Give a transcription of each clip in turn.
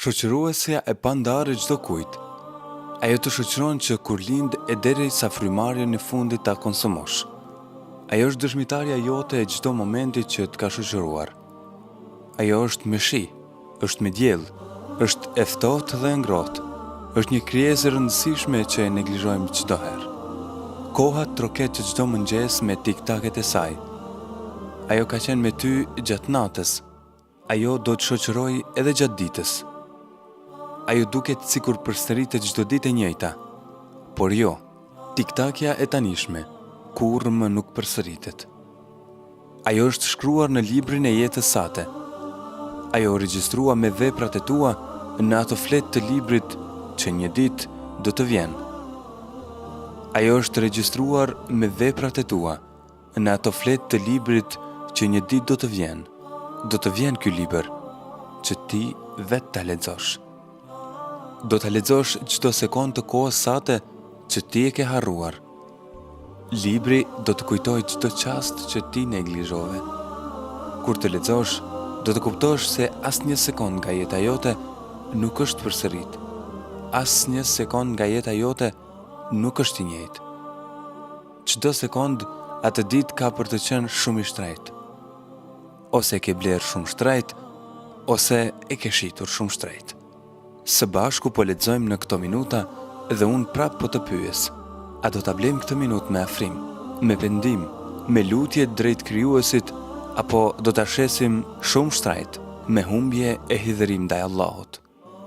Shoqëruesja e pandarë e çdokujt. Ajo të shoqëron që kur lind e derisa frymëmarrjen e fundit ta konsumosh. Ajo është dëshmitarja jote e çdo momenti që të ka shoqëruar. Ajo është me shi, është me diell, është e ftohtë dhe e ngrohtë. Është një krijesë e rëndësishme që e neglizhojmë çdo herë. Koha troket çdo mëngjes me tik-taket e saj. Ajo ka qenë me ty gjatë natës, Ajo do të të shoqërojë edhe gjatë ditës. Ajo duket sikur përsëritet çdo ditë e njëjta. Por jo, tiktakja e tanishme kurrë më nuk përsëritet. Ajo është shkruar në librin e jetës sate. Ajo u regjistrua me veprat e tua në ato fletë të librit që një ditë do të vjen. Ajo është regjistruar me veprat e tua. Në ato fletë të librit që një ditë do të vjen, do të vjen ky libër që ti vetë ta lexosh. Do ta lexosh çdo sekond të kohës sate që ti e ke harruar. Libri do të kujtojë çdo çast që ti neglizhove. Kur të lexosh, do të kuptosh se asnjë sekond nga jeta jote nuk është përsërit. Asnjë sekond nga jeta jote nuk është i njëjtë. Çdo sekond atë ditë ka për të qenë shumë i shtrejtë. Ose e ke blerë shumë shtrenjtë, ose e ke shitur shumë shtrenjtë. Së bashku po lexojmë në këto minuta dhe unë prap po të pyes. A do ta blejmë këtë minutë me afrim, me pendim, me lutje drejt krijuesit apo do ta shesim shumë shtrenjtë me humbje e hidhërim ndaj Allahut?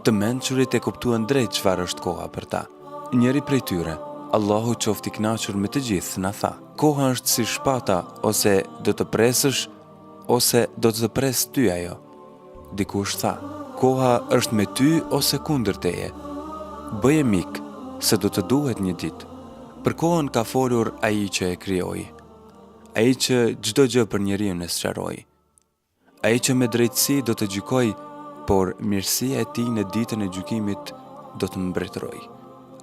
Të mençurit e kuptuan drejt çfarë është koha për ta. Njëri prej tyre, Allahu qoftë i kënaqur me të gjithë, na tha: Koha është si shpata, ose do të presësh, ose do të të presë ty ajo. Dikush tha: Koha është me ty ose kundër teje. Bëje mik, se do të duhet një ditë. Për kohën ka folur Ai që e krijoi. Ai që çdo gjë për njeriun e sqaroi. Ai që me drejtësi do të gjykojë, por mirësia e tij në ditën e gjykimit do të mbretërojë.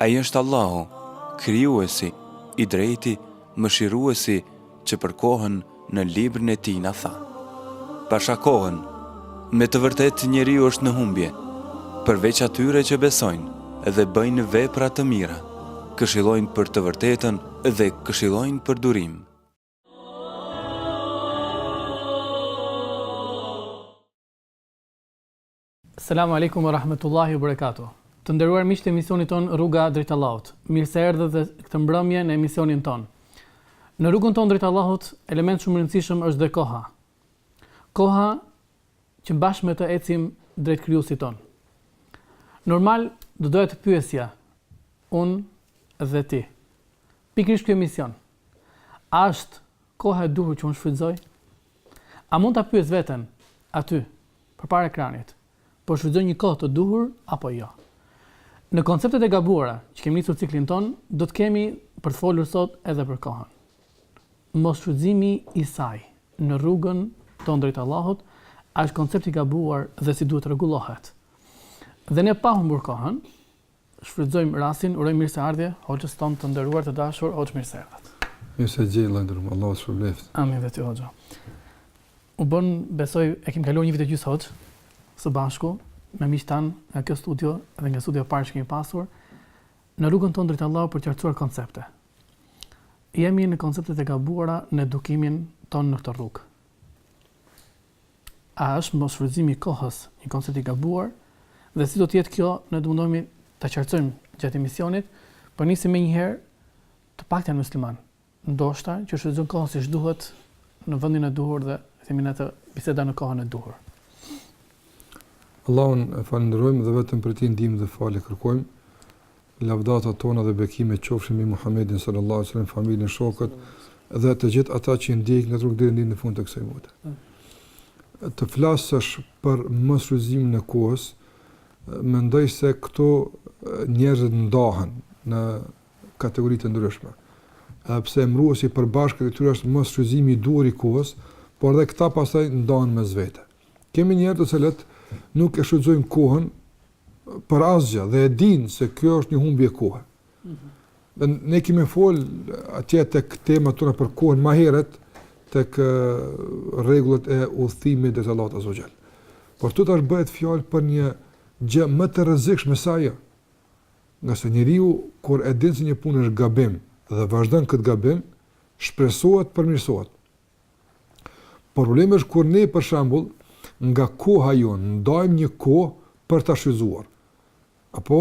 Ai është Allahu, krijuesi, i drejti, mëshiruesi, që për kohën në librin e tij na tha. Pasha kohën, me të vërtetë njeriu është në humbje, përveç atyre që besojnë dhe bëjnë vepra të mira, këshillojnë për të vërtetën dhe këshillojnë për durim. Selamu alaikum wa rahmetullahi wa barakatuh. Të nderuar miqtë e emisionit tonë Rruga drejt Allahut. Mirë se erdhët dhe këtë mbrëmje në emisionin tonë. Në rrugën tonë drejt Allahut, element shumë i rëndësishëm është dhe koha. Koha që bashkë me të ecim drejt Krijuesit tonë. Normal do doja të pyesja unë dhe ti. Pikërisht ky emision, A është koha e duhur që unë shfrytëzoj? A mund ta pyes veten aty, përpara ekranit, po shfrytëzoj një kohë të duhur apo jo? Në konceptet e gabuara që kemi nisur ciklin tonë, do të kemi për të folur sot edhe për kohën. Mosshfrytëzimi i saj në rrugën tonë drejt Allahut, a është koncept i gabuar dhe si duhet të rregullohet? Dhe ne pa humbur kohën, Shfrytëzojmë rastin, urojmë mirëseardhje Hoxhës tonë të nderuar të dashur Hoxhë mirë se erdhët. Mirë se gjej i nderuar, Allahu të shpërbleftë. Amin dhe ty Hoxha. U bë besoj e kemi kaluar një vit e gjysë Hoxhë së bashku me miqtë tanë nga kjo studio dhe nga studio e parë që kemi pasur në rrugën tonë drejt Allahut për të qartësuar koncepte. Jemi në konceptet e gabuara në edukimin tonë në këtë rrugë. A është mos shfrytëzimi i kohës një koncept i gabuar dhe si do të jetë kjo ne do mundohemi ta qartësojmë gjatë emisionit, po nisim menjëherë të paktë janë muslimanët ndoshta që shfrytëzojnë kohën siç duhet në vendin e duhur dhe themi ne të biseda në kohën e duhur. Allahun e falënderojmë dhe vetëm prej tij ndihmë dhe falje kërkojmë. Lavdatat tona dhe bekimet qofshin mbi Muhammedin sallallahu alejhi ve sellem, familjen, shokët dhe të gjithë ata që i ndjekin këtë rrugë deri në ditën e fundit të kësaj bote. Të flasësh për mos shfrytëzimin e kohës, mendoj se këtu njerëzit ndahen në kategori të ndryshme. Edhe pse emëruesi i përbashkët i tyre është mos shfrytëzimi i duhur i kohës, por edhe këta pastaj ndahen mes veti. Kemi njerëz të cilët nuk e shfrytëzojnë kohën për asgjë dhe e dinë se kjo është një humbje kohe. Dhe ne kemi fol atje tek tema për kohën ma herët tek rregullat e udhëtimit drejt Allahut azze ve xhel. Por këtu është bëhet fjalë për një gjë më të rrezikshme se ajo. Ngase njeriu, kur e din se një punë është gabim dhe vazhdon këtë gabim, shpresohet të përmirësohet. Problemi është kur ne për shembull nga koha jonë ndajmë një kohë për ta shfrytëzuar. Apo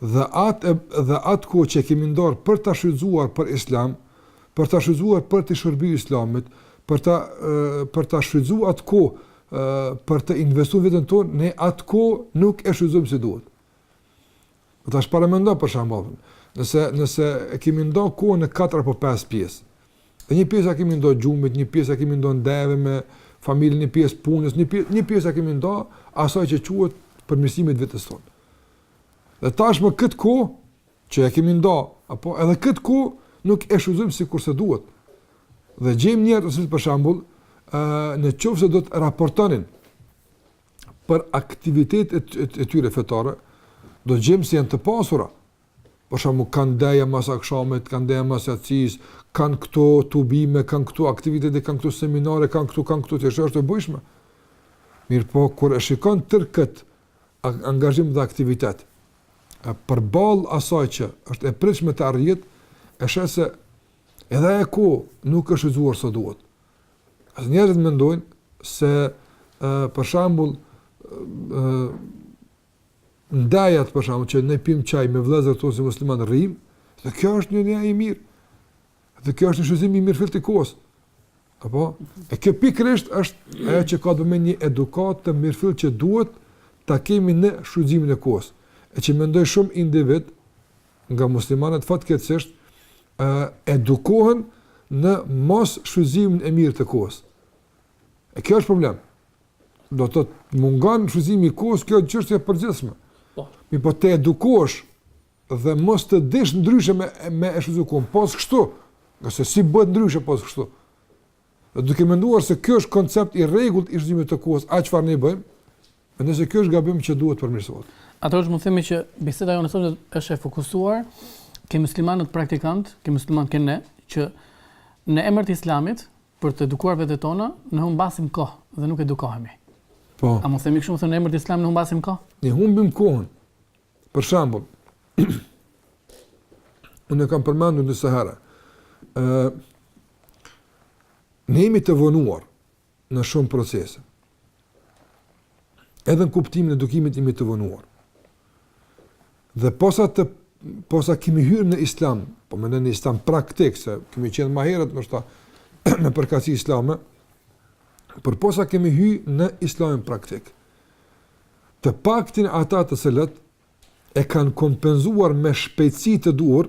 dhe atë dhe atë kohë që kemi ndarë për ta shfrytëzuar për Islam, për ta shfrytëzuar për t'i shërbyer Islamit, për ta për ta shfrytëzuar atë kohë për të investuar veten tonë, ne atë kohë nuk e shfrytëzojmë si duhet. Dhe tash paramendo për shembull, nëse nëse e kemi ndo kohën në katër apo pesë pjesë. Dhe një pjesë e kemi ndo gjumit, një pjesë e kemi ndo ndejave me familjen, një pjesë punës, një pjesë një pjesë e kemi ndo asaj që quhet përmirësimit të vetes sonë. Dhe tashmë këtë kohë që e kemi ndo, apo edhe këtë kohë nuk e shfrytëzojmë sikurse duhet. Dhe gjejmë njerëz të cilët për shembull, ë në qoftë se do të raportonin për aktivitetet e tyre fetare, do të gjejmë se janë të pasura. Për shembull, kanë ndeja mas akshamit, kanë ndeja mas jacisë, kanë këto tubime, kanë këto aktivitete, kanë këto seminare, kanë këto, kanë këto, të është është e bëjshme. Mirëpo, kur e shikon tërë këtë angazhim dhe aktivitet, përballë asaj që është e pritshme të arrihet, e sheh se edhe ajo kohë nuk është shfrytëzuar sa duhet. Dhe njerëzit mendojnë se për shembull ndejat për shembull që ne pim çaj me vëllezërit tonë si muslimanë rrimë, dhe kjo është një ndejë e mirë. Dhe kjo është një shfrytëzim i mirëfilltë i kohës. Apo e kjo pikërisht është ajo që ka të bëjë me një edukatë të mirëfilltë që duhet ta kemi në shfrytëzimin e kohës. E që mendoj shumë individë nga muslimanët fatkeqësisht edukohen në mosshfrytëzimin e mirë të kohës. E kjo është problem. Do të thotë mungon shfrytëzimi i kohës, kjo është çështje e përgjithshme. Po. Mirëpo të edukohesh dhe mos të dish ndryshe me me e shfrytëzu kohën pos kështu, se si bëhet ndryshe pos kështu. Dhe duke menduar se ky është koncept i rregullt i shfrytëzimit të kohës, ai çfarë ne bëjmë? Mendoj se ky është gabim që duhet të përmirësohet. Atëherë mund të themi që biseda jonë sot është e fokusuar ke muslimanët praktikantë, ke muslimanë ke ne, që në emër të Islamit, për të edukuar vetet tona, ne humbasim kohë dhe nuk edukohemi. Po. A mund të themi kështu, domethënë në emër të Islamit ne humbasim kohë? Ne humbim kohën. Për shembull, unë e kam përmendur disa herë, ë ne jemi të vonuar në shumë procese. Edhe në kuptimin e edukimit jemi të vonuar. Dhe posa të posa kemi hyrë në Islam, po them në Islam praktik se kemi qenë ma herët ndoshta në përkatësi islame, por posa kemi hyrë në Islamin praktik. Të paktë janë ata të cilët e kanë kompenzuar me shpejtësi të duhur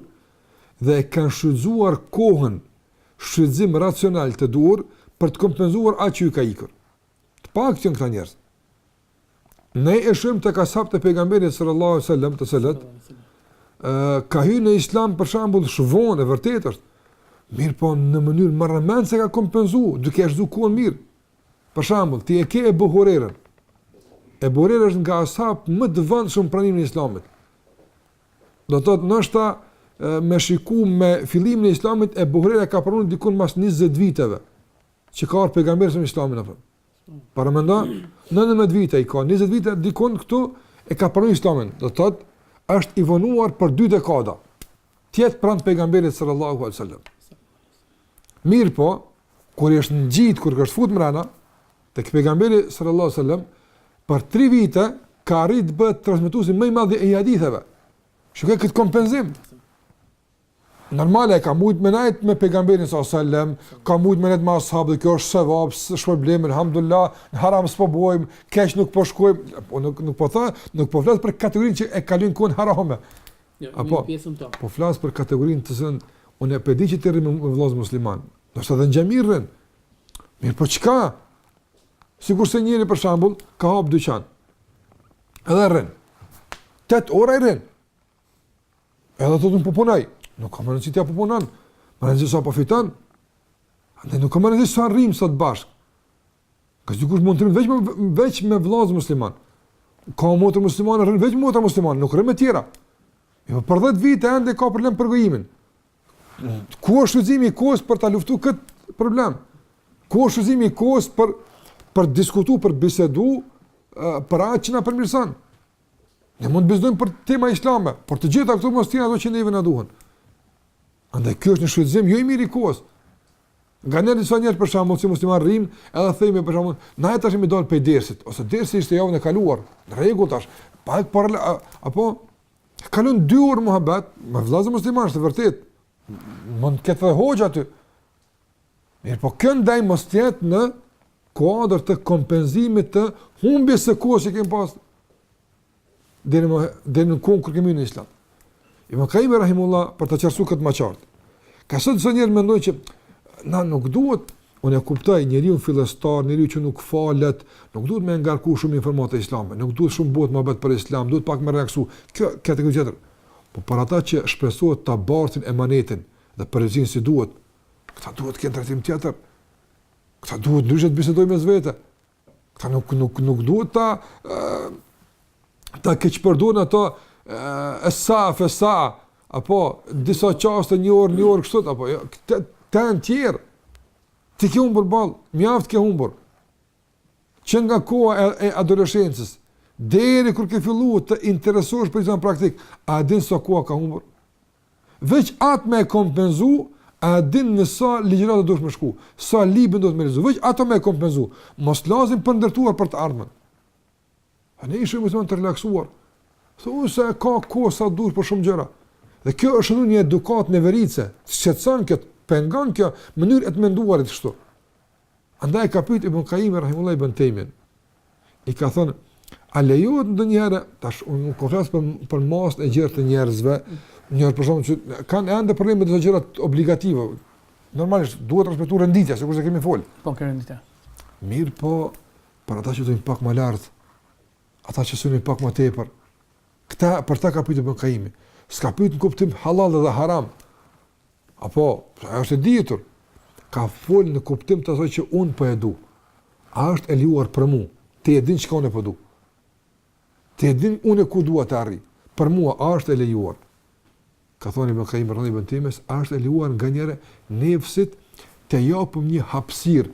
dhe e kanë shfrytëzuar kohën shfrytëzim racional të duhur për të kompenzuar atë që ju ka ikur. Të paktë janë këta njerëz. Ne e shohim tek ashabët e pejgamberit sallallahu alajhi wasallam të cilët ë ka hyrë në islam për shembull shumë vonë, e vërtetë është. Mirëpo në mënyrë marramendëse e ka kompenzuar duke shfrytëzu kohën mirë. Për shembull, ti e ke Ebu Hurejren. Ebu Hurejra është nga ashabët më të vonshëm pranimin e Islamit. Do të thotë ndoshta me shiku me fillimin e Islamit Ebu Hurejra ka pranuar diku mas 20 viteve që ka ardhur pejgamberi me Islamin apo. Paramendo 19 vite a ka 20 vite diku këtu e ka pranuar Islamin. Do të thotë është i vonuar për dy dekada. Të jetë pranë pejgamberit sallallahu alaihi wasallam. Mirpo, kur i është ngjit, kur është fut mrena, tek pejgamberi sallallahu alaihi wasallam, për 3 vite ka arrit të bëhet transmetuesi më i madh i haditheve. Shikoje këtë kompenzim. Normale ka mujt me najt me pejgamberin sallallahu alaihi wasallam, ka mujt me najt me ashabë, kjo është sevap, s'është problem, alhamdulillah, në haram s'po bojm, keq nuk po shkojm, po nuk nuk po them, nuk po flas për kategorinë që e kalojnë kohën në harame. Jo, Apo, po flas për kategorinë do të thotë, unë e di që të rrimë me vllazën musliman, do të thotë në xhami rrin, mirëpo çka? Sikurse njeri për shembull, ka hap dyqan, edhe rrin, tetë orë ai rrin, edhe thotë unë po punoj, nuk ka rëndësi a po punon, me rëndësi sa po fiton, dhe nuk ka rëndësi sa rrimë sot bashkë, Ka dikush mund të rrin veç me veç me vëllaz musliman. Ka motra muslimane rrin veç motra muslimane, nuk rrin me tjera. Jo për 10 vite ende ka problem për përgojimin. Ku është shfrytëzimi i kohës për ta luftuar kët problem? Ku është shfrytëzimi i kohës për për diskutu, për bisedu, për atë që na përmirëson? Ne mund të bisedojmë për tema islame, por të gjitha këto mos të jenë ato që neve na duhen. Andaj ky është një shfrytëzim jo i mirë i kohës. Nganjëherë disa njerëz për shembull si musliman rrim, edhe themi për shembull, na tash kemi dal prej dersit, ose dersi ishte javën e kaluar. Në rregull tash. Pa e por apo kalon dy orë muhabet, me vëllezër muslimanë është vërtet. Mund të ketë hoxha aty. Mirëpo kjo ndeja mos të jetë në kuadrë të kompenzimit të humbjes së kohës që kemë pasë. dhe në dhe në kohën kur jemi në Islam. Ibn Qayyim rahimullah për të qartësuar këtë më qartë. Ka se disa njerëz mendojnë që na nuk duhet unë e kuptoj njeriu fillestar, njeriu që nuk falet, nuk duhet me ngarku shumë informata islame, nuk duhet shumë vet me bisedu për Islam, duhet pak me relaksu. Kjo është gjë tjetër. Po për ata që shpresohet ta bartin emanetin dhe përgjegjësinë si duhet, këta duhet të kenë trajtim tjetër. Këta duhet ndryshe të bisedojmë mes vete. Këta nuk, nuk, nuk duhet ta, ta keqpërdorin ato, e sa, e sa, apo, disa çaste një orë, një orë, kështu, apo, jo, do të thotë tjerë, ti ke humbur boll, mjaftë ke humbur, që nga koha e, e adoleshencës, deri kur ke fillu të interesosh për dinin praktikë, a din sa kohë ka humbur? Veç atë me e kompenzu, a e din në sa ligjërata duhet me shku, sa libra duhet me lexu, veç atë me e kompenzu, mos flasim për të ndërtuar për të ardhmen. A ne si mysliman të relaksuar, thu se ka kohë sa dush për shumë gjëra, dhe kjo është edhe një edukatë neveritëse, të shqetson kjo, të pengon kjo, mënyrë e të menduarit kështu. Andaj e ka pyet Ibn Kajimi Rahimullah Ibn Tejmijen, i ka thënë, a lejohet ndonjëherë, tash unë nuk po flas për, për masën e gjerë të njerëzve, njerëz për shembull që kanë ende probleme dhe gjërat obligative, normalisht duhet të respektohet renditja, se kështu e kemi folë. Po, kërë renditja. Mirëpo, për ata që të pak më lart, ata që synojnë pak më tepër, këta, për ta ka pyet Ibn Kajimi, s'ka pyet në kuptim halal dhe haram, Apo, ajo është e ditur. Ka fol në kuptim të asaj që unë për po e du. A është e lejuar për mu. Ti e din çka unë po du. Ti e din unë ku dua të arrij. Për mua, a është e lejuar. Ka thonë Ibn Kajimi ndaj Ibn Tejmijes, a është e lejuar nganjëherë nefsit t'i japim një hapësirë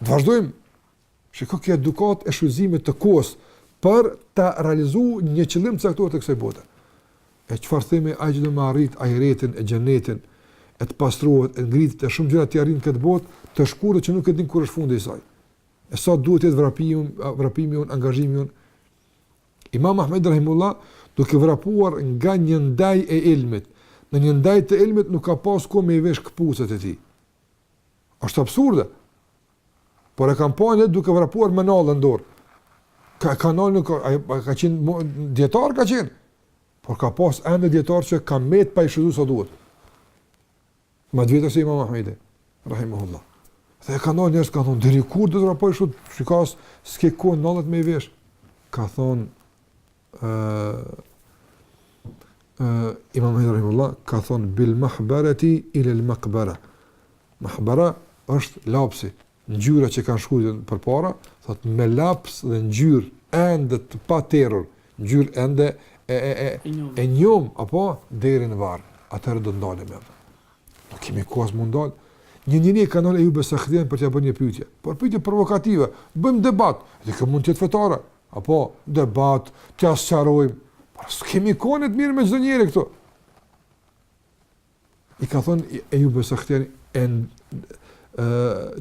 Të vazhdojmë, shiko kjo edukatë e shfrytëzimit të kohës për të realizu një qëllim të caktuar të kësaj bote. E çfarë themi, ai që do me arrit ahiretin e xhenetin, e të pastruarit, e ngritjet, e shumë gjëra t'i arrijë n'këtë botë, të shkurtër që nuk e din kur është fundi i saj. E sa duhet të jetë vrapimi, vrapimi ynë, angazhimi ynë. Imam Ahmed Rahimullah, duke vrapuar nga një ndejë e ilmit, në një ndejë të ilmit nuk ka pas kohë me i vesh këpucët e tij. Është absurde. Por e kanë pa duke vrapuar me nalle n'dorë. Ka ka ndalë nuk ai ka qenë dietar ka qenë. Por ka pas ende dietar që ka met pa i shfrytëzu sa duhet. Ma dijetarë se imam Ahmedi, rahimahullah. Dhe e ka ndalë njeri, ka thonë, deri kur do të vraposh kështu, që as, s'ke kohë nallet me i vesh. Ka thonë, Imam Ahmedi rahimahullah ka thënë bil mahbarati ila al maqbara. Mahbara është lapsi, ngjyra që kanë shkruar përpara, thotë me laps dhe ngjyrë ende të paterur, ngjyrë ende e e e e njomë apo deri në varr. Atëherë do ndalem me. Nuk kemi kohë as me u ndal. Një njeri ka ndalë Ejub es për t'ia bërë një pyetje. Por pyetje provokative, bëjmë debat, dhe kjo mund të jetë fetare, apo debat, t'ia sqarojmë, por s'kemi kohë ne të merremi me çdo njeri këtu. I ka thënë Ejub es-Sihtijani e ë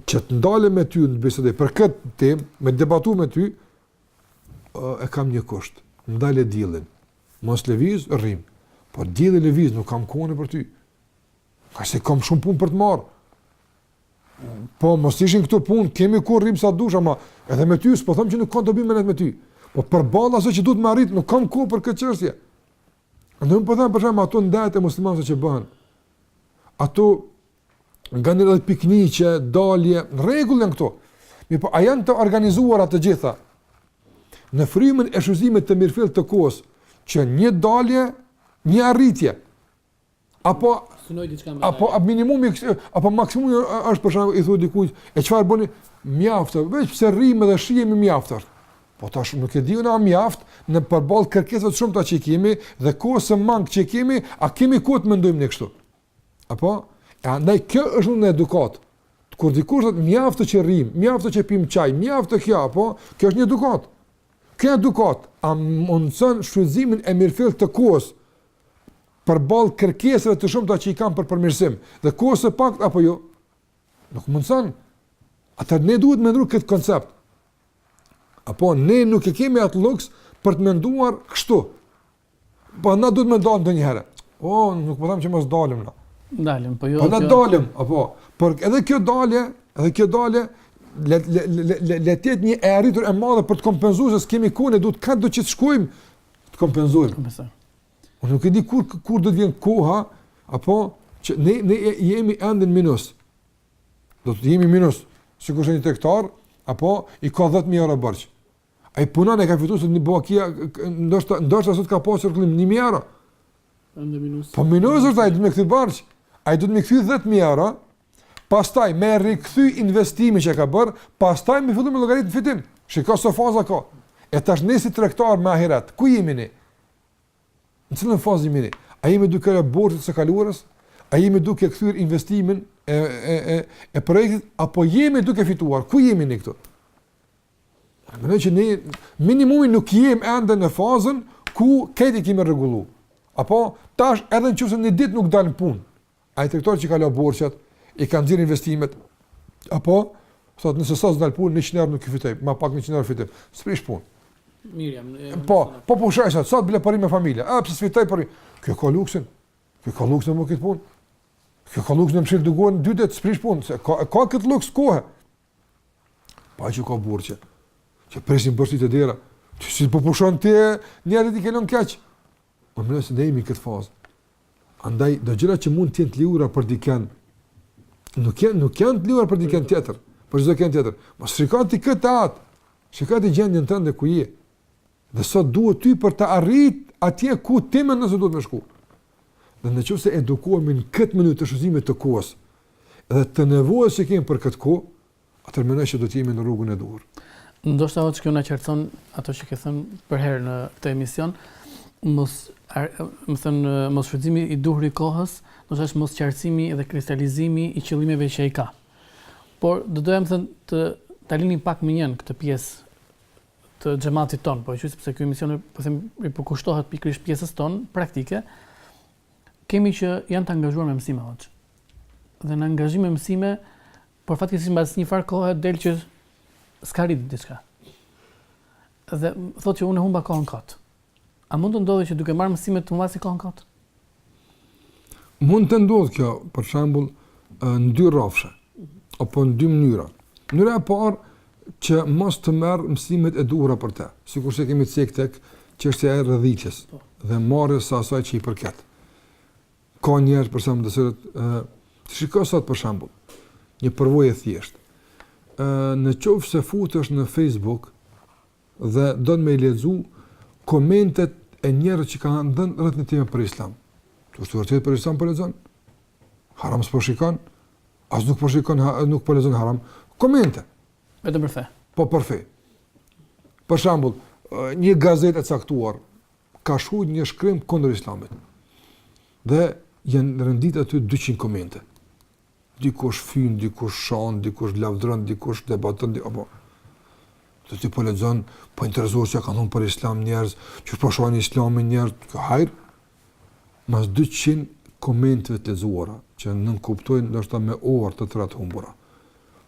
që të ndalem me ty në bisedë për këtë temë, me debatu me ty, e kam një kusht, ndale diellin, mos lëviz, rrim, por dielli lëviz, nuk kam kohë unë për ty, se kam shumë punë për të marrë, Po mos ishin këtu punë, kemi ku rrim sa dushë, ama edhe me ty s'po them që nuk kanë dobi me ty. Po përballë asaj që duhet t'arrihet, nuk kam kohë për këtë çështje. Andaj unë po them për shkak ato ndejat e muslimanëve që bëhen. Ato nga një lloj pikniqe, dalje, në rregull janë këto. Mirëpo a janë të organizuara të gjitha? Në frymën e shfrytëzimit të mirëfillt të kohës, që një dalje, një arritje, Apo synojnë diçka më. Apo minimumi apo maksimumi është për shkak i thotë dikujt, e çfarë bëni? Mjaft, veç pse rrimë dhe shihemi mjaft është. Po tash nuk e di unë a mjaft ne përballë kërkesave të shumta që kemi dhe kohës së mangët që kemi, a kemi kohë të mendojmë ne kështu? Apo e andaj kjo është një edukatë. Kur dikush thotë mjaft që rrimë, mjaft që pim çaj, mjaft kjo apo, kjo është një edukatë. Kjo edukatë a mundson shfrytëzimin e mirëfillt të kohës përballë kërkesave të shumta që i kam për përmirësim, dhe kohës së paktë apo jo, nuk mundëson, atëherë ne duhet me ndru këtë koncept, apo ne nuk e kemi atë luks për të menduar kështu, po na duhet me dalë ndonjëherë, o, po, nuk po them që mos dalim na. Dalim, po jo. Po na dalim, apo, por edhe kjo dalje, edhe kjo dalje, le le le le le të jetë një e arritur e madhe për të kompenzuar se kemi kohë, ne duhet ka do të shkojmë të kompenzojmë. Kompenzojmë. Unë nuk e di kur kur do të vijë koha apo që ne ne jemi ende në minus. Do të jemi minus, sikur është një tregtar apo i ka 10000 euro borxh. Ai punon e ka fituar bajagi ndoshta ndoshta sot ka pasur qarkullim 1000 euro. Po minus është, ai duhet me kthy borxhin, ai duhet me kthy 10.000 euro, pastaj me rikthy investimin që ka bërë, pastaj me fillu me llogaritë në fitim. Shiko sa faza ka. E tash ne si tregtarë me ahiret, ku jemi ne? Në cilën fazë jemi ne? A jemi duke i borxhet e së kaluarës? A jemi duke kthyer investimin e, e, e, e projektit? Apo jemi duke fituar? Ku jemi ne këtu? Mendoj që ne minimumi nuk jemi ende në fazën ku krejt i kemi rregullu. Apo tash edhe në qoftë një ditë nuk dal në punë. Ai tregtar që ka la borxhet, i kanë dhënë investimet. Apo thot nëse s'dal në punë 100 euro nuk i fitoj, më pak 100 euro fitim. S'prish punë. Mirë jam. Po, po pushoj sot, sot bile po rrim me familja. A pse s'fitoj për? Kjo ka luksin. Kjo ka luksin më këtë punë. Kjo ka luksin me mshel dyqan dy ditë s'prish punë. Ka ka këtë luks kohë. Po ai që ka borxhe që, që presin borxhet te dera, që si po pushon ti, njerët i ke lën keq. Po më nëse ne jemi në këtë fazë. Andaj, do gjëra që mund të jenë të lejuara për dikend, nuk janë, nuk janë të lejuara për dikend tjetër, për çdokënd tjetër. Mos shiko ti këtë atë, shiko ti gjendjen tënde ku je. Dhe sa duhet ty për të arrit atje ku ti mendon se duhet me shku. Dhe në qoftë se edukohemi në këtë mënyrë të shfrytëzimit të kohës dhe të nevojës që kemi për këtë kohë, atëherë mendoj se do të jemi në rrugën e duhur. Ndoshta hoxhë kjo na qartëson ato që ke thënë përherë në këtë emision, mos me thënë mos shfrytëzimi i duhur i kohës, do të thotë mos qartësimi dhe kristalizimi i qëllimeve që ai ka. Por do doja me thënë të ta lini pak mënjanë këtë pjesë të xhematit tonë, po e quaj sepse ky emision po them i përkushtohet pikërisht pjesës tonë praktike. Kemi që janë të angazhuar me mësime hoxhë. Dhe në angazhim me mësime, por fatkeqësisht mbas një farë kohe del që s'ka arrit diçka. Dhe thotë që unë humba kohën kot. A mund të ndodhë që duke marrë mësime të humbasi kohën kot? Mund të ndodhë kjo, për shambull, në dy rafshe, apo në dy mënyra. Mënyra e parë, që mos të marrë mësimet e duhra për te, sikurse kemi cekë tek çështja e renditjes, po. dhe marrjes së asaj që i përket. Ka njerëz, për shambull, të sërët, të shiko sot, për shambull, një përvojë e thjeshtë. Në qoftë se futesh në Facebook, dhe don me i lexu komentet e njerëzve që kanë dhënë rreth një teme për Islam. Ti është e vërtetë për Islam po lexon? Haram s'po shikon? As nuk po shikon, nuk po lexon haram. Komente. Vetëm për fe. Po për fe. Për shembull, një gazetë e caktuar ka shkruar një shkrim kundër Islamit. Dhe janë rendit aty 200 komente. Dikush fyn, dikush shan, dikush lavdron, dikush debaton, dikush apo. Ti po lexon, po interesohesh çe kanë thënë për Islam njerëz, qysh po shohin Islamin njerëz, ka hajr. Mas 200 komenteve të lexuara që nënkuptojnë ndoshta me orë të tëra të humbura.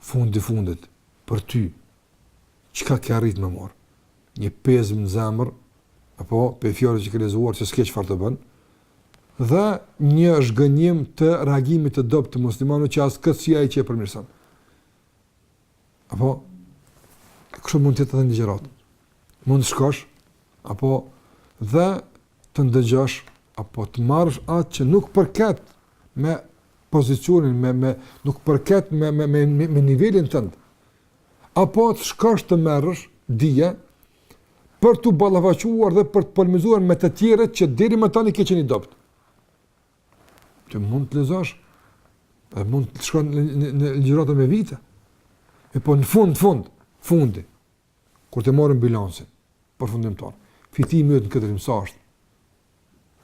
Fundi fundit për ty çka ke arrit me marrë? Një pezm në zemër apo prej fjalëve që ke lexuar që s'ke çfarë të bën? Dhe një zhgënjim të reagimit të dobët të muslimanëve që as këtë s'ia përmirëson. Apo kështu mund të jetë edhe në ligjërata. Mund të shkosh apo dhe të ndëgjosh apo të marrësh atë që nuk përket me pozicionin me me nuk përket me me me, me nivelin tënd. Apo të shkosh të marrësh dije për t'u ballafaquar dhe për të polemizuar me të tjerët që deri më tani ke qenë i dobët. Ti mund të lexosh, dhe mund të shkosh në, në, në ligjërata me vite. E po në fund, në fund, fundi, kur ta marrim bilancin, përfundimtar, fitimi yt në këtë rrymë sa âsht,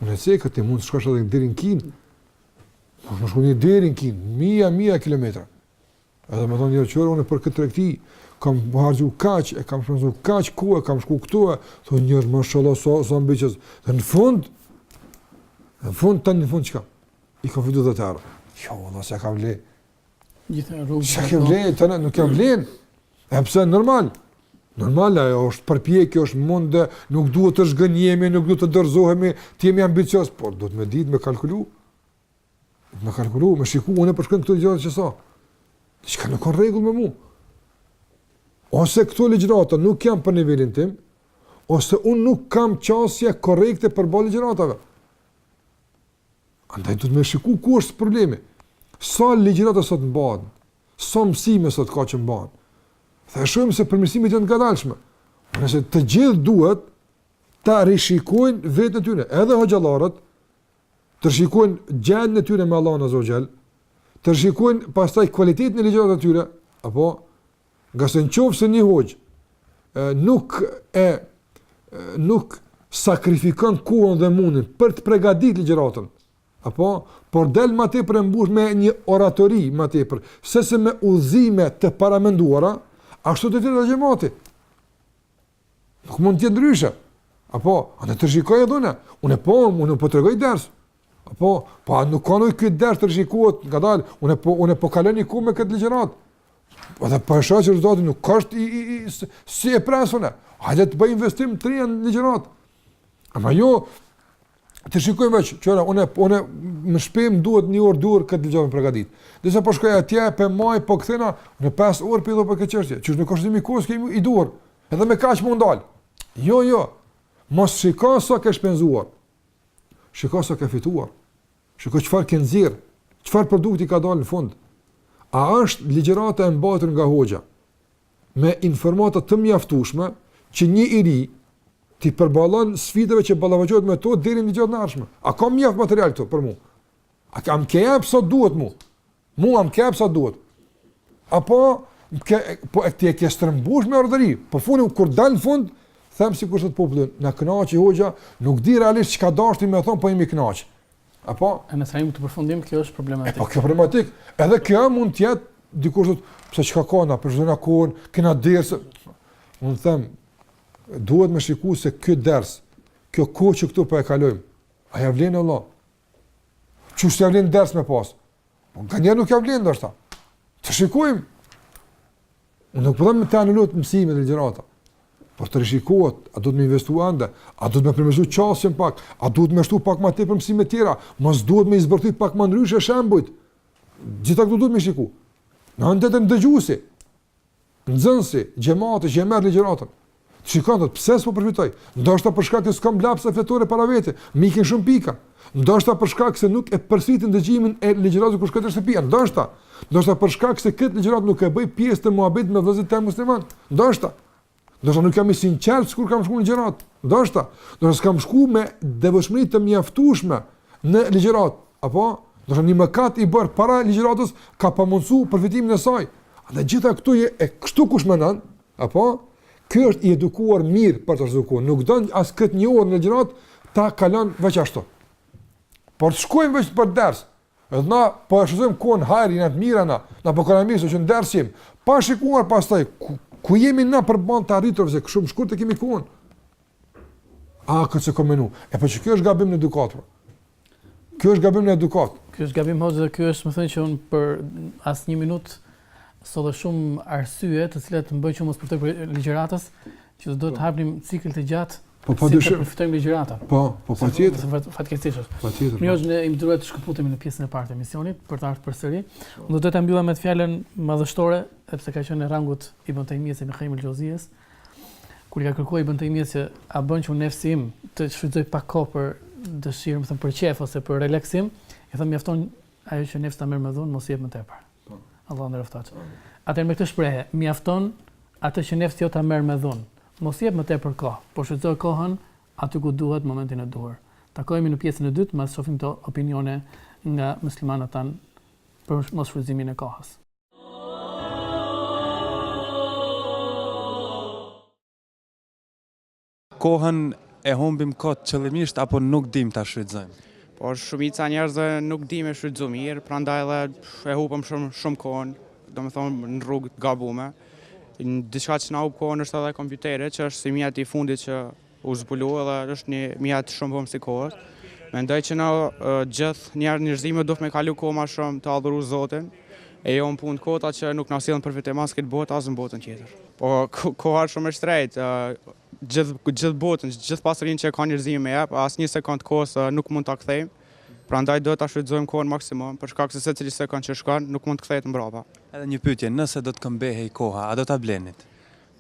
Unë ceka, ti mund të shkosh edhe deri në Kinë. Po me shku deri në Kinë, mija, mija kilometra. Edhe me thon njeri qe, unë për këtë tregti, kam harxhu kaq, e kam shpenzu kaq ku, e kam shku këtu, e thonë njerëz, mashallah, sa, sa ambicioz. Dhe në fund, në fund, tani në fund çka, i kam fitu dhjetë euro. Jo, vallah, s'ka vle, Gjithë rrugë. S'ka vle, tani nuk ka vle. E pse normal? Normal ajo është përpjekje, është mund, nuk duhet të zhgënjehemi, nuk duhet të dorëzohemi, të jemi ambicioz, por duhet me ditë me kalkulu. Me kalkulu, me shiku, unë po shkoj në këto ligjërata qe sa. Diçka nuk ka në rregull me mua. Ose këto ligjërata nuk janë për nivelin tim, ose unë nuk kam qasje korrekte përballë ligjëratave. Andaj duhet me shiku ku është problemi. Sa ligjërata sot mbahen, sa mësime sot ka që mbahen. Dhe e shohim se përmirësimet janë të ngadalshme. Nëse të gjithë duhet të rishikojnë veten e tyne, edhe hoxhallarët, të rishikojnë gjendjen e tyne me Allahun azze ve xhel, të rishikojnë pastaj kvalitetin e ligjëratave të tyre, apo Ngase në qoftë se një hoxhë nuk e nuk sakrifikon kohën dhe mundin për të pregadit ligjëratën, apo, por del ma tepër e mbush me një oratori ma tepër, sesa me udhëzime të paramenduara, ashtu do të jetë xhemati. Nuk mund të jetë ndryshe. Apo, ani, të rishikoj edhe unë. Unë e po, unë po tregoj ders. Apo, po a nuk ka nevojë ky ders të rishikohet ngadalë? Unë e po, unë e po kaloj ni kohë me këtë ligjëratë? Po edhe po shoh që rezultati nuk është i, i, i, si e pres unë. Hajde të bëj investim të ri në ligjëratë. Ama jo, Të shikoj veç, qëra, unë, unë, në shpi m'duhet një orë, dy orë këtë ligjëratë me pregadit. Dhe se po shkoj atje, po e maj, po kthehna, një 5 orë për i për këtë çështje, që është në kështë një mikos, kemi i duhet, edhe me kaq me ndal. Jo, jo, mos shiko sa ke shpenzuar, shiko sa ke fituar, shiko çfarë ke nxirrë, çfarë produkti ka dalë në fund. A është ligjërata e mbajtur nga hoxha? me informata të mjaftueshme që një i ri t'i përballon sfidave që ballafaqohet me to deri në ditët e ardhshme. A ka mjaft material këtu për mua? A m'ka kap sa duhet mua? Mua më kap sa duhet. Apo ke po e ti e ke stërmbush me oratori. Po n'fund kur dal në fund, them sikur sot populli, na kënaqi hoxha, nuk di realisht çka dashti me thon, po jemi kënaqë. Apo? E ne thojmë në përfundim, kjo është problematike. E po, kjo problematike. Edhe kjo mund të jetë, dikush thot, pse çka kona, po e çojna kohën, kena ders. Unë them, duhet me shiku se ky ders, kjo kohë që këtu po e kalojmë, a ja vlen, vallah? Qysh s'ja vlen ders me pas? Po, nganjëherë nuk ja vlen, duhet ta, të shikujmë. Unë nuk po them të anulohen mësime dhe ligjërata, por të rishikohet, a duhet me investu ande, a duhet me përmirësu qasjen pak, a duhet me shtu pak ma tepër mësime tjera, mos duhet me i zbërthy pak ma ndryshe shembujt, gjitha këto duhet me i shiku. Në anën tjetër dëgjusi, nxënësi, xhemati, që merr ligjëratën, Shikon thotë, pse s'po përfitoj? Ndoshta për shkak se s'kam lapsa fletore para vete, më ikin shumë pika. Ndoshta për shkak se nuk e përsëris dëgjimin e ligjëratës kur shkoj në shtëpi. Ndoshta, ndoshta për shkak se këtë ligjëratë nuk e bëj pjesë të muhabetit me vëllezërit musliman. Ndoshta. Ndoshta nuk jam i sinqert kur kam shkuar në ligjëratë. Ndoshta, ndoshta s'kam shkuar me devotshmëri të mjaftueshme në ligjëratë, apo ndoshta një mëkat i bërë para ligjëratës ka pamundsu përfitimin e saj. Andaj gjitha këto je e kështu kush mendon? Apo, ky është i edukuar mirë për të rrezikuar, nuk don as këtë një orë ligjëratë ta kalon veç ashtu. Por të shkojmë veç për ders. Edhe na po e shfrytëzojmë kohën hajri në të mira na, na po kërë mirë se që në ders jemi. Pa shikuar pastaj, ku, ku jemi na për nga të arritur, se shumë shkurt e kemi kohën. A, këtë s'e ka menu. E por po që kjo është gabim në edukatë, pra. Kjo është gabim në edukatë. Kjo është gabim hoxhë dhe kjo është me thënë që unë për as një minut së dhe shumë arsye të cilat më bëjnë që mos përfitoj prej ligjeratës që të do të po. hapnim cikl të gjatë Po pa dyshim. Si përfitojmë ligjërata. Po, po po tjetër. Fatkeqësisht. Po tjetër. Mirë, neve na duhet të shkëputemi nga pjesa e parë e emisionit për të ardhur përsëri. Unë do ta mbyllja me fjalën madhështore, sepse ka qenë në rangun e Ibn Tejmijes e Ibn Kajim el-Xheuzijes. Kur ia kërkoi Ibën Tejmijës se a bën që unë nefsin tim të shfrytëzoj pak kohë për dëshirë, me thënë për qejf ose për relaksim, i tha mjafton ajo që nefsi ta merr me dhunë, mos jep më tepër. Po. Allahu të nderoftë. Atëherë me këtë shprehje, mjafton atë që nefsi jot ta merr me dhunë. Mos jep më tepër kohë, por shfrytëzo kohën aty ku duhet në momentin e duhur. Takohemi në pjesën e dytë, mbasi shohim këto opinione nga muslimanët tanë për mos shfrytëzimin e kohës. Kohën e humbim kot qëllimisht apo nuk dimë ta shfrytëzojmë? Po shumica e njerëzve nuk dimë me shfrytëzu mirë, prandaj edhe e hupëm shumë kohën, domethënë në rrugë të gabume. Diçka që na hup kohën është edhe kompjuteri, që është si mjeti i fundit që U zbulu edhe është një mjet shumë humbës i kohës. Mendoj që na gjithë njerë njerëzime duhet me kalu kohë ma shumë tu adhuru Zotin, e jo në punë të kota që nuk na sjellin përfitim as në këtë botë as në botën tjetër. Po koha është shumë e shtrejtë, gjithë gjithë botën, gjithë pasurinë që ka njerëzimi me jep, asnjë sekond të kohës nuk mund ta kthejmë. Prandaj duhet ta shfrytëzojmë kohën maksimum, për shkak se secili sekond që shkon nuk mund të kthehet mbrapa. Edhe një pyetje, nëse do të këmbehej koha, a do ta blenit?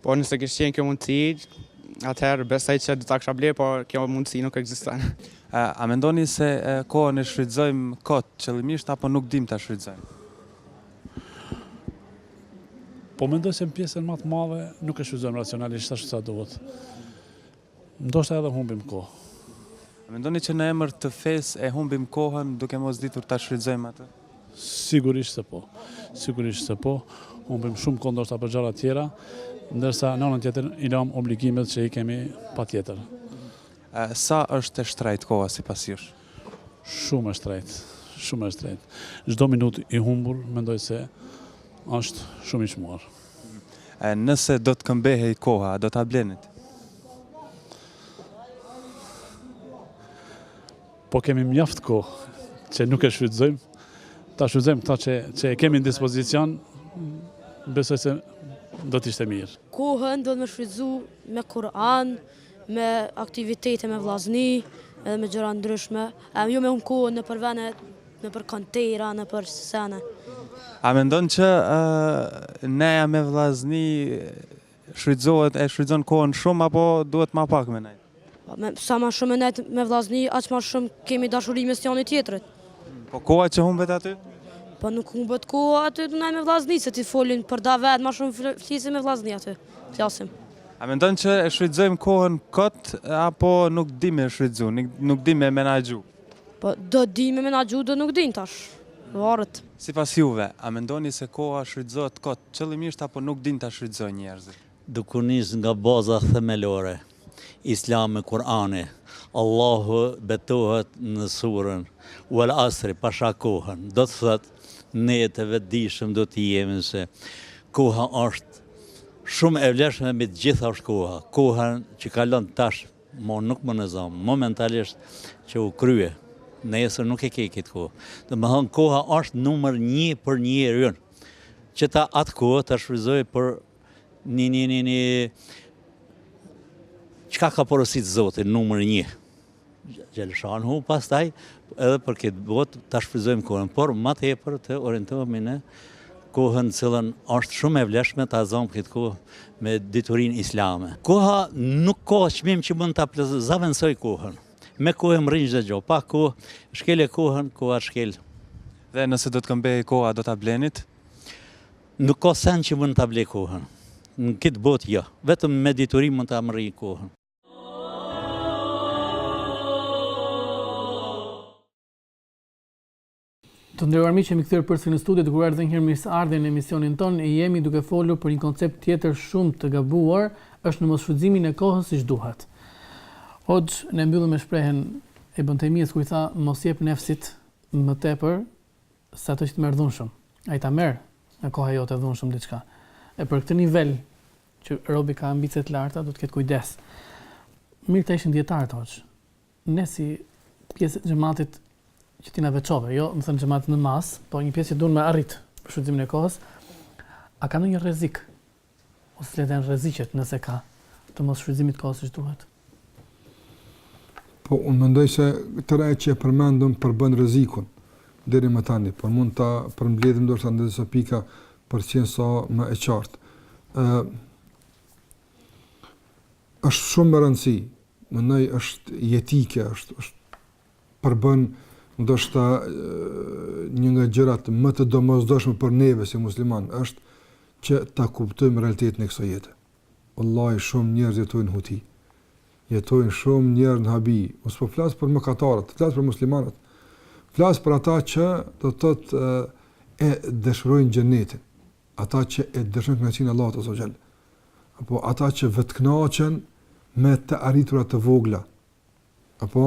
Po nëse kish qenë kjo mundësi, atëherë besoj që do ta kisha blerë, po kjo mundësi nuk ekziston. A mendoni se kohën e shfrytëzojmë kot, qëllimisht apo nuk dimë ta shfrytëzojmë? Po mendoj se në pjesën më të madhe nuk e shfrytëzojmë racionalisht ashtu siç duhet. Ndoshta edhe humbim kohë. A mendoni që në emër të fesë e humbim kohën duke mos ditur ta shfrytëzojmë atë? Sigurisht se po. Sigurisht se po. Humbim shumë kohë ndoshta për gjëra të tjera, ndërsa në anën tjetër i lamë obligimet që i kemi patjetër. Sa është e shtrajt koha sipas jush? Shumë e shtrajt, shumë e shtrajt. Çdo minutë i humbur mendoj se është shumë i çmuar. Nëse do të këmbehej koha, a do ta blenit? Po kemi mjaft kohë që nuk e shfrytëzojmë. Ta shfrytëzojmë këtë që, që e kemi në dispozicion, besoj se do të ishte mirë. Kohën duhet me shfrytëzu me Kur'an, me aktivitete me vllazni, edhe me gjëra ndryshme, e jo me hup kohën nëpër vene Nëpër kantera, nëpër sene. A mendon që neja me vllazni shfrytëzohet e shfrytëzon kohën shumë apo duhet ma pak me nejt? Sa ma shumë me nejt me vllazni, aq ma shumë kemi dashuri mes njani tjetrit. Po koha që humbet aty? Po nuk humbet koha aty të nejt me vllazni, se ti fol me do vetë, ma shumë flisim me vllazni aty, flasim. A mendon që e shfrytëzojmë kohën kot apo nuk dimë me shfrytëzu, nuk dimë me menaxhu? Po do di me menaxhu, do nuk din tash. Varet. Sipas juve, a mendoni se koha shfrytëzohet kot, qëllimisht apo nuk dinë ta shfrytëzojnë njerëzit? Duke nis nga baza themelore islame Kur'ani, Allahu betohet në surën, Wal asri, pasha kohën, do të thotë ne të vetëdijshëm duhet të jemi se koha është shumë e vlefshme mbi të gjitha është koha, koha që kalon tash, Mo nuk, me një fjalë, momentalisht që u krye, nesër nuk e ke këtë kohë. Domethanë, koha është numër një për njerin. Që ta atë kohë ta shfrytëzojë për një një një një... Çka ka porosit Zoti numër një, xhele shanuhu, pastaj edhe për këtë botë ta shfrytëzojmë kohën. Por, ma tepër të orientohemi në... kohën e cila është shumë e vlefshme ta zomë këtë kohë me diturin islame. Koha nuk ka çmim që mund ta zavendsojë kohën. Me kohë e mrrin çdo gjo, pa kohë, shkele kohën, koha të shkel. Dhe nëse do të këmbehej koha, do ta blenit? Nuk ka sen që mund ta blejë kohën. Në këtë botë, jo. Vetëm me dituri mund ta mrrin kohën. Të nderuar miq, jemi kthyer përsëri në studio, duke uruar edhe një herë mirëseardhjen në emisionin tonë. Jemi duke folur për një koncept tjetër shumë të gabuar, është në mosshfrytëzimin e kohës siç duhet. Hoxhë, ne mbyllëm me shprehjen e Ibën Tejmijës kur i tha, mos jep nefsit më tepër se atë që të merr dhunshëm. Ai ta merr nga koha jote dhunshëm diçka. E për këtë nivel që robi ka ambicie të larta, duhet të ketë kujdes. Mirë ata ishin dijetarët, hoxhë. Ne si pjesë e xhematit që ti na veçove, jo, më thënë xhematit në masë, po një pjesë që duan me arrit për shfrytëzimin e kohës, a ka ndonjë rrezik ose cilat janë rreziqet nëse ka të mosshfrytëzimit kohës siç duhet? Po unë mendoj se tërë ajo që e përmendëm përbën rrezikun deri më tani, por mund ta përmbledhim ndoshta në disa pika për të qenë sa më e qartë. Ë Është shumë me rëndësi, mendoj është jetike, është është përbën ndoshta një nga gjërat më të domosdoshme për neve si musliman është që ta kuptojmë realitetin e kësaj jete. Wallahi shumë njerëz jetojnë huti. Jetojnë shumë njerëz në habi. S'po flas për mëkatarët, flas për muslimanët. Flas për ata që do të thotë e dëshirojnë xhenetin. ata që e dëshirojnë kënaqësinë e Allahut azze ve xhel, apo ata që vetëkënaqen me të arritura të vogla, apo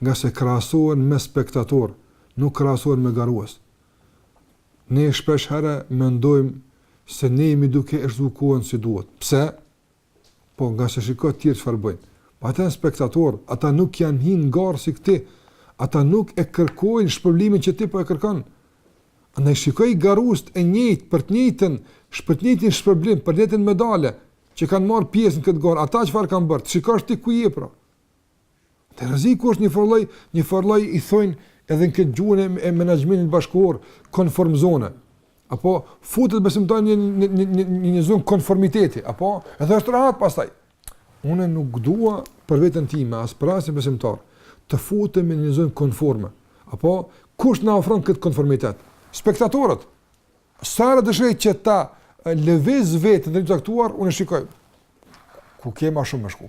ngase krahasohen me spektator, nuk krahasohen me garues. Ne shpesh herë mendojmë se ne jemi duke e shfrytëzuar si duhet. Pse? Po ngase shikon të tjerët çfarë bëjnë. Po ata janë spektator, ata nuk kanë hi në garë sikur ti. Ata nuk e kërkojnë shpërblimin që ti po e kërkon. Andaj shikoji garuesit e njëjtë për të njëjtën, për të njëjtin shpërblim, për të njëjtën medalje që kanë marrë pjesë në këtë garë. Ata çfarë kanë bërë? Të shikosh ti ku je pra? Rreziku është njëfarë lloj, njëfarë lloj i thonë edhe në këtë gjuhën e menaxhmentit bashkëkohor comfort zone. Apo futet besimtar në një një një një një zonë konformiteti, apo edhe është rahat pastaj. Unë nuk dua për veten time as për asnjë besimtar të futem në një zonë konforme. Apo kush na ofron këtë konformitet? Spektatorët. Sa herë dëshiroj që ta lëviz veten, i caktuar, unë shikoj ku ka më shumë më shku.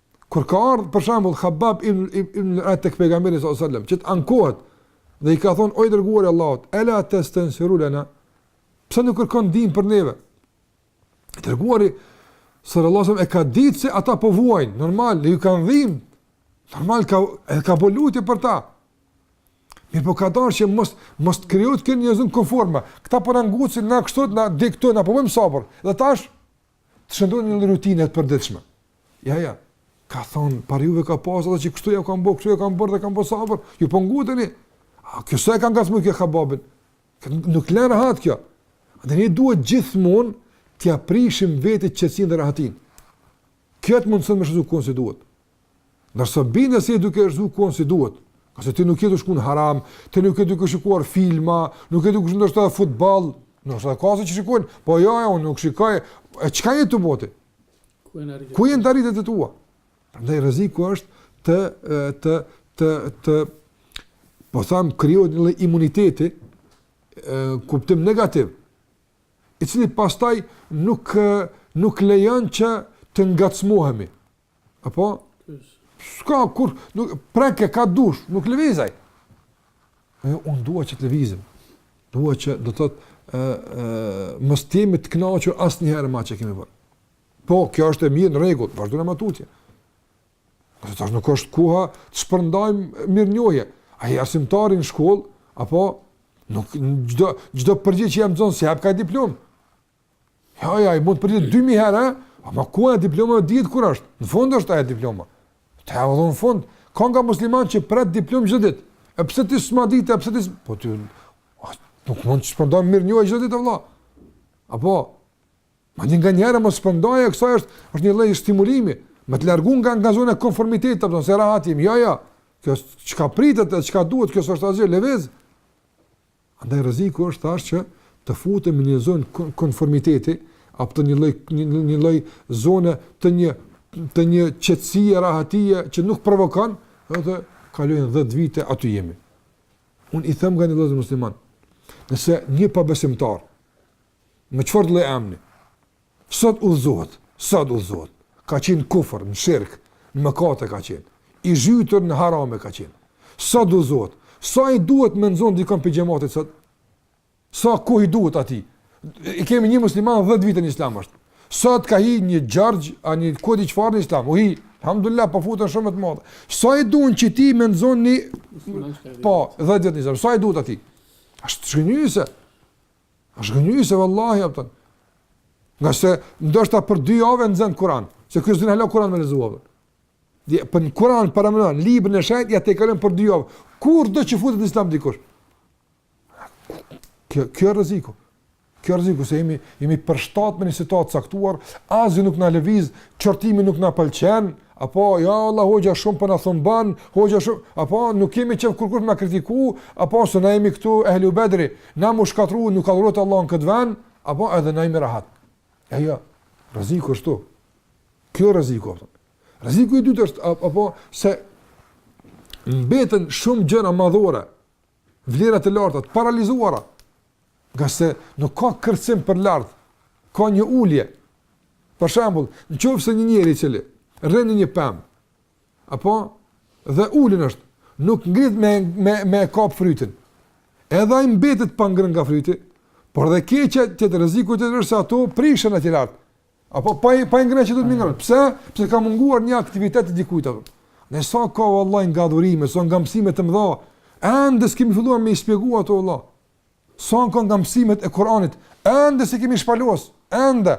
Kur ka ardhur për shembull Khabbab ibn ibn Arat tek pejgamberi sallallahu alajhi wasallam, që të ankohet dhe i ka thonë o i dërguari i Allahut, ela tastansiru lana. Pse nuk kërkon ndihmë për neve? I dërguari sallallahu alajhi wasallam e ka ditë se ata po vuajnë, normal, ju kanë dhimbë. Normal ka e ka bo lutje për ta. Mirëpo ka dashtë që mos, mos të krijohet një zonë konforme. Këta po na ngucin, na kështu, na diktojnë, ne po bëjmë sabër. Dhe tash, Të shndërrohet në rutinë të përditshme. Ja, ja. Ka thanë, para juve ka pas ata që kështu ia kanë bërë, kështu ia kanë bërë dhe kanë bërë sabër. Ju po nguteni. A kjo sa e ka ngacmu kjo Hababin? Nuk të len rahat kjo. Dhe ne duhet gjithmonë t'ia prishim vetit qetësinë dhe rahatinë. Kjo të mundëson me shfrytëzu kohën si duhet. Ndërsa bindesh se je duke e shfrytëzu kohën si duhet, ngase ti nuk je tu shku në haram, ti nuk je duke shikuar filma, nuk je duke shikuar ndoshta edhe futboll, ndoshta edhe ka asi që shikojnë, po jo e unë nuk shikoj, e çka je tu bo ti? Ku janë të arriturat e tua? Andaj rreziku është të, të, të, të, po thamë, krijohet një lloj imuniteti, në kuptim negativ, i cili pastaj nuk, nuk lejon që të ngacmohemi, Apo? S'ka, kur, nuk, preke kah dush, nuk lëviz ai. E, unë dua që të lëvizim. Dua që, do të thotë, mos të jemi të kënaqur asnjëherë me atë që e kemi bërë. Po, kjo është e mirë në rregull, vazhdo ma tutje. Tash nuk është koha të shpërndajmë mirënjohje. Ai arsimtari në shkollë, apo, nuk, çdo, çdo përgjigje që jep nxënësi, s'i jep ka një diplomë. Jo, jo, ai mund të përgjigjet 2.000 herë, ama ku është diploma dihet kur është? Në fund është ajo diploma. Të e vëdhë në fund. Ka ndonjë musliman që pret diplomë çdo ditë. E pse ti s'ma dite, e pse ti s'ma... Po ty, nuk mund të shpërndajnë mirënjohje çdo ditë, vëlla. Apo, madje nganjëherë me shpërnda, e pse është, është një lloj stimulimi. Me të largu nga nga zona e konformitetit, të përdo, se rahatim, ja, ja. Kjo, çka pritet, çka duhet, kjo s'është asgjë, lëviz. Andaj rreziku është tash që të futemi në një zonë konformiteti apo të një lloj një lloj zone të një të një qetësie rahatie që nuk provokon, edhe kalojnë 10 vite aty jemi. Unë i them nganjëherë vëllezër musliman, nëse një pabesimtar me çfarëdo emni Sot udhëzohet, sot udhëzohet. Ka qenë në kufër, në shirk, në mëkate ka qenë. I zhytur në harame ka qenë. Sot udhëzohet. Sa i duhet me nxanë dikënd prej xhematit sot? Sa kohë i duhet atij? E kemi një musliman 10 vite në islam është. Sot ka hi një Xhorxh, a një ku e di çfarë në islam? O hi, alhamdulillah, po futen shumë të madhe. Sa i duhet këtij me nxanë një... Po, 10 vite në islam. Sa i duhet atij? Asht zhgënjyese. Është zhgënjyese vallahi apo tani. Ngase ndoshta për dy javë nxën Kur'an, se ky s'din hala Kur'an me lexuar. Dhe për po Kur'an para më në librin e shenjtë, ai e kalon për dy javë. Kurdo që futet në Islam dikush? Kjo kjo është rreziku. Kjo është rreziku se jemi jemi përshtat me një situatë të caktuar, asgjë nuk na lëviz, qortimi nuk na pëlqen, Apo ja Allah hoxha shumë po na thumbon, hoxha shumë, apo nuk kemi qejf kurkush me na kritiku, apo se na jemi këtu ehlu bedri, na m'u shkatrru nuk adhurohet Allah në këtë vend, apo edhe na jemi rahat. Jo jo, rreziku është këtu. Kjo rrezik është. Rreziku i dytë është apo se mbeten shumë gjëra madhore Vlera të larta, të paralizuara, ngase nuk ka kërcim për lart, ka një ulje. Për shembull, nëse një njeri i cili rri nën një pemë, apo dhe ulun është, nuk ngritet me me e kap frytin. Edhe ai mbetet pa ngrënë nga fryti, por edhe e keqja tjetër rreziku tjetër është se ato prishen aty lart. Apo pa pa ngrënë që duhet me ngrënë. Pse? Pse ka munguar një aktivitet i dikujt apo? Ne sa ka vallahi nga adhurimet, sa nga mësime të mëdha, ende s'kemi filluar me i shpjegua ato valla. Sa ka nga mësimet e Kur'anit, ende s'e kemi shpalos, ende.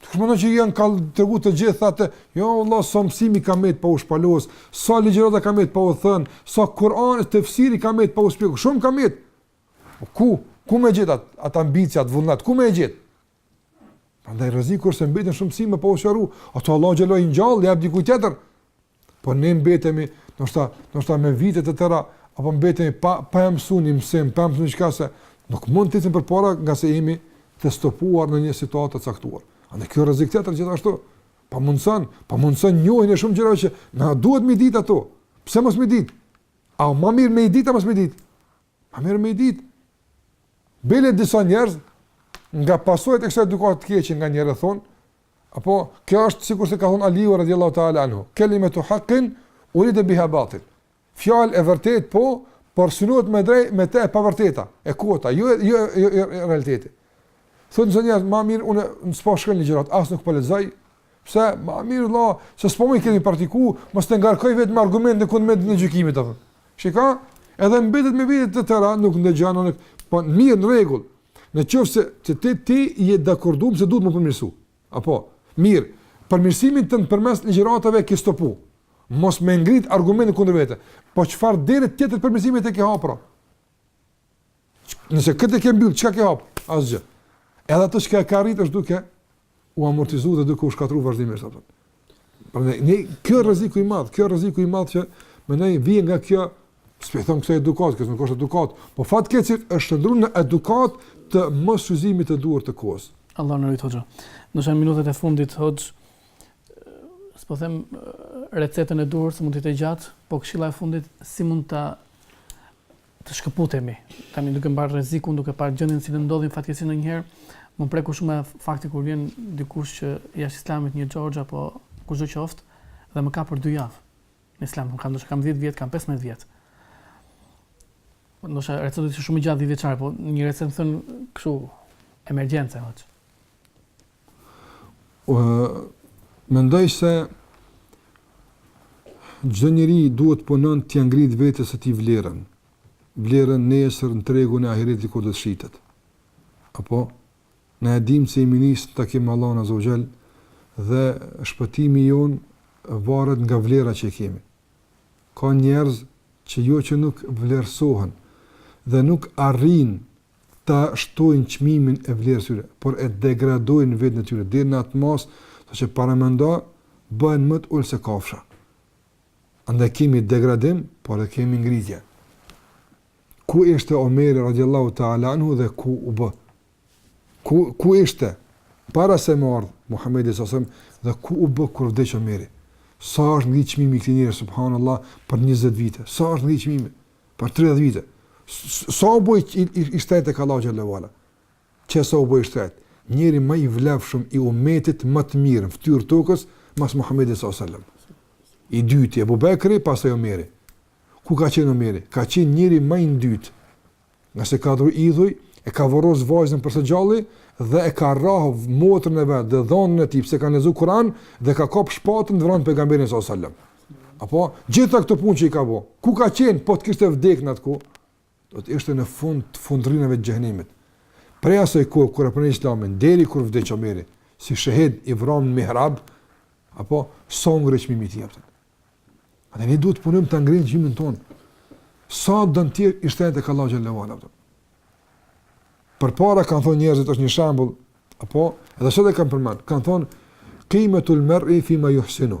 Dikush mendon që janë kallë tregu të gjithë, thotë, jo vallah, sa mësime ka metë pa u shpalos, sa ligjërata ka metë pa u thënë, sa Kur'an tefsiri ka metë pa u shpjegu, shumë ka metë. Ku? Ku me gjetë atë at ambicie, atë vullnat? Ku me gjithë? Prandaj rreziku është se mbeten shumë mësime pa u sqaruar. Ato Allahu xhel-le i ngjall, i jap diku tjetër. Po ne mbetemi, ndoshta, ndoshta me vite të tëra apo mbetemi pa pa e mësuar mësimin, pa mësuar diçka se nuk mund të ecim përpara ngase jemi të stopuar në një situatë të caktuar. Andaj kjo rrezik tjetër gjithashtu. Pamundëson, pamundëson njohjen e shumë gjërave që na duhet me ditë ato. Pse mos me ditë? A më mirë me ditë apo mos me ditë? Ma mirë me i ditë. Bile disa njerëz, nga pasojat e kësaj edukate të keqe nganjëherë thonë, apo, kjo është sikurse ka thonë Aliu radiallahu ta'ala anhu, kelimetu hakkin, uride biha batil. Fjalë e vërtetë, po, por synohet me drejt, me te e pavërteta, e kota, jo jo, e, jo jo, e, jo jo, e, realiteti. Thonë disa njerëz, ma mirë, unë as s'po shkoj në ligjëratë, as nuk po lexoj, Pse? Ma mirë valla, se s'po mujmë me i praktiku, mos të ngarkoj veten me argumente kundër ditën e gjykimit, apo. Shiko, edhe mbetet me vite të tëra, nuk ndëgjon, nuk, po mirë në regull, në qofë se që ti, ti je dakordu se duhet me u përmirësu. Apo, mirë, përmirësimin tënd përmes ligjëratave e ke stopu, mos me ngrit argumentin kundër vetes, po çfarë dere tjetër të përmirësimit e ke hap pra? Nëse këtë e ke mbyllë, çka ke hapë? Asgjë. Edhe ato që i ka arritë është duke u amortizu dhe duke u shkatrru vazhdimisht, apo. Prandaj, ne, kjo rreziku i madh, kjo rreziku i madh që mund vjen nga kjo, s'po i them kësaj edukatë, se s' nuk është edukatë, po fatkeqësisht është shndërru në edukatë të mosshfrytëzimit të duhur të kohës. Allahu na ruajtë, hoxhë. Në minutat e fundit, hoxhë, s'po them recetën e duhur se mund të jetë e gjatë, po këshilla e fundit si mund ta të shkëputemi. Tani duke parë rrezikun, duke parë gjendjen në cilën ndodhemi fatkeqësisht ndonjëherë, më preku shumë fakti kur vjen dikush prej jashtë Islamit një Xhorxh apo kushdo qoftë dhe ma kalon për dy javë në Islam, unë kam ndoshta kam 10 vjet, kam 15 vjet. Ndoshta receta ishte shumë gjatë 10 vjeçare, po një recetë më thën kështu emergjence hoc. mendoj se çdo njeri duhet të punon t'ia ngrit vetes së tij vlerën, vlerën nesër në tregun e ahiretit kur do të shitet. Apo ne e dimë se jemi nis ta takojmë Allahun azza wa jall dhe shpëtimi jonë varet nga vlera që kemi. Ka njerëz që jo që nuk vlerësohen dhe nuk arrijnë ta shtojnë çmimin e vlerës së tyre, por e degradojnë veten e tyre deri në atë masë saqë paramendo bëhen më të ulët se kafsha. Andaj kemi degradim, por edhe kemi ngritje. Ku ishte Omeri radiallahu ta'ala anhu dhe ku u bë? Ku, ku ishte? Para se me ardhë Muhammedi s.a.s. dhe ku u bë kur vdiq Omeri? Sa është ngritë çmimi i këtij njeriu, subhanallah, për 20 vite? Sa është ngritë çmimi? Për 30 vite. Sa u bë i, i, i shtrenjtë tek Allahu xhele ve ala? Që sa u bë i shtrenjtë? Njeriu më i vlefshëm i umetit më të mirë n'ftyrë t'tokës, mas Muhammedit s.a.s. I dyti, Ebu Bekri, pastaj Omeri. Ku ka qenë Omeri? Ka qenë njeriu më i ndytë. Ngase ka adhuru idhuj, e ka varros vajzën për së gjalli, dhe e ka rrahë motrën e vet dhe dhëndrin e tij, pse kanë lexu Kuran, dhe ka kapë shpatën me vra pejgamberin s.a.s. Apo, gjitha këto punë që i ka bo. Ku ka qenë, po të kishte vdekë në atë kohë? Do të ishte në fund të fundrinave të xhehenemit. Prej asaj kohe, kur e pranon Islamin, deri kur vdes Omeri, si shehid i vramë në mihrab, apo, sa u ngre çmimi i tij përpjetë. Andaj ne duhet punojmë ta ngremë çmimin tonë. Sa të dënë tjerë, ishte tek Allahu xhele ve ala, apëtën. Përpara, kanë thonë njerëzit, është një shembull, apo, edhe sot e kanë përmend, kanë thonë, kimetul mer'i fima juhsinu.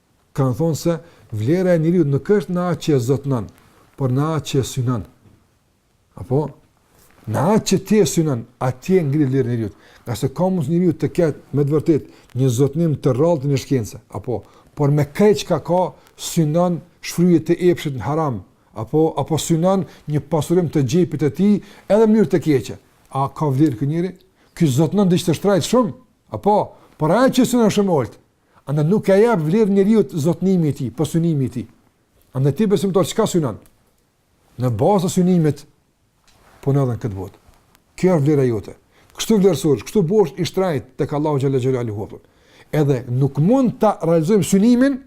Kanë thonë se vlera e njeriut nuk është në atë që e zotnon, por në atë që e synon. Apo, në atë që ti e synon, ajo ia ngre vlerën njeriut. Ngase ka mundësi njeriu të ketë, me të vërtetë, një zotnim të rrallë të një shkjence. Apo, por me krejt çka ka, synon shfryje të epshit në haram. Apo, apo synon një pasurim të xhepit të tij, edhe në mënyrë të keqe. A ka vlerë ky njeri? Ky zotnon diçka të shtrajtë shumë. Apo, por ajo që synon shumë e ultë. Andaj nuk ia jep vlerë njeriut zotnimi i tij, po synimi i tij. Andaj ti besimtar çka synon? Në bazë të synimit tënd në këtë botë. Kjo është vlera jote. Kështu vlerësohesh, kështu bohesh i shtrajt tek Allahu xhel-le xhelaluhu. Edhe nuk mund ta realizojmë synimin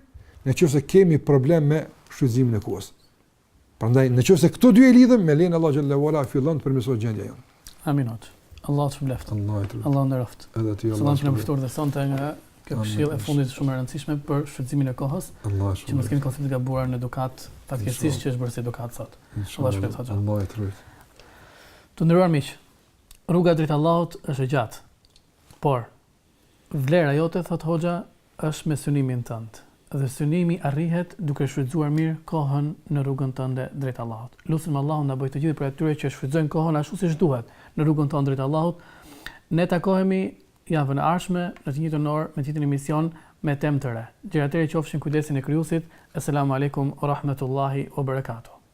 nëse kemi problem me shfrytëzimin e kohës. Prandaj nëse këto dy i lidhim me lejen e Allahut xhele ue ala fillon të përmirësohet gjendja jonë. Amin, o Zot. Allahu të shpërbleftë. Allahu të. Allahu të nderoftë. Edhe ti Allahu. Selam për ftesën dhe sonte nga kjo këshillë e fundit shumë e rëndësishme për shfrytëzimin e kohës. Allahu ta shpërbleftë. Që mos kemi koncept të gabuar në edukatë, fatkeqësisht që është bërë si edukatë sot. Allahu ta shpërbleftë. Allahu të ruajt. Të nderuar miq. Rruga drejt Allahut është e gjatë. Por Vlera jote, thotë Hoxha, është me synimin tënd. Dhe synimi arrihet duke shfrytëzuar mirë kohën në rrugën tënde drejt Allahut. Lusim Allahun na bëjë të gjithë prej atyre që shfrytëzojnë kohën ashtu siç duhet në rrugën tonë drejt Allahut. Ne takohemi javën e ardhshme në të njëjtën orë me të njëjtin emision, me temë të re. Deri atëherë qofshi në kujdesin e Krijuesit. Eselamu Alejkum Ue Rahmetullahi Ue Berekatuh.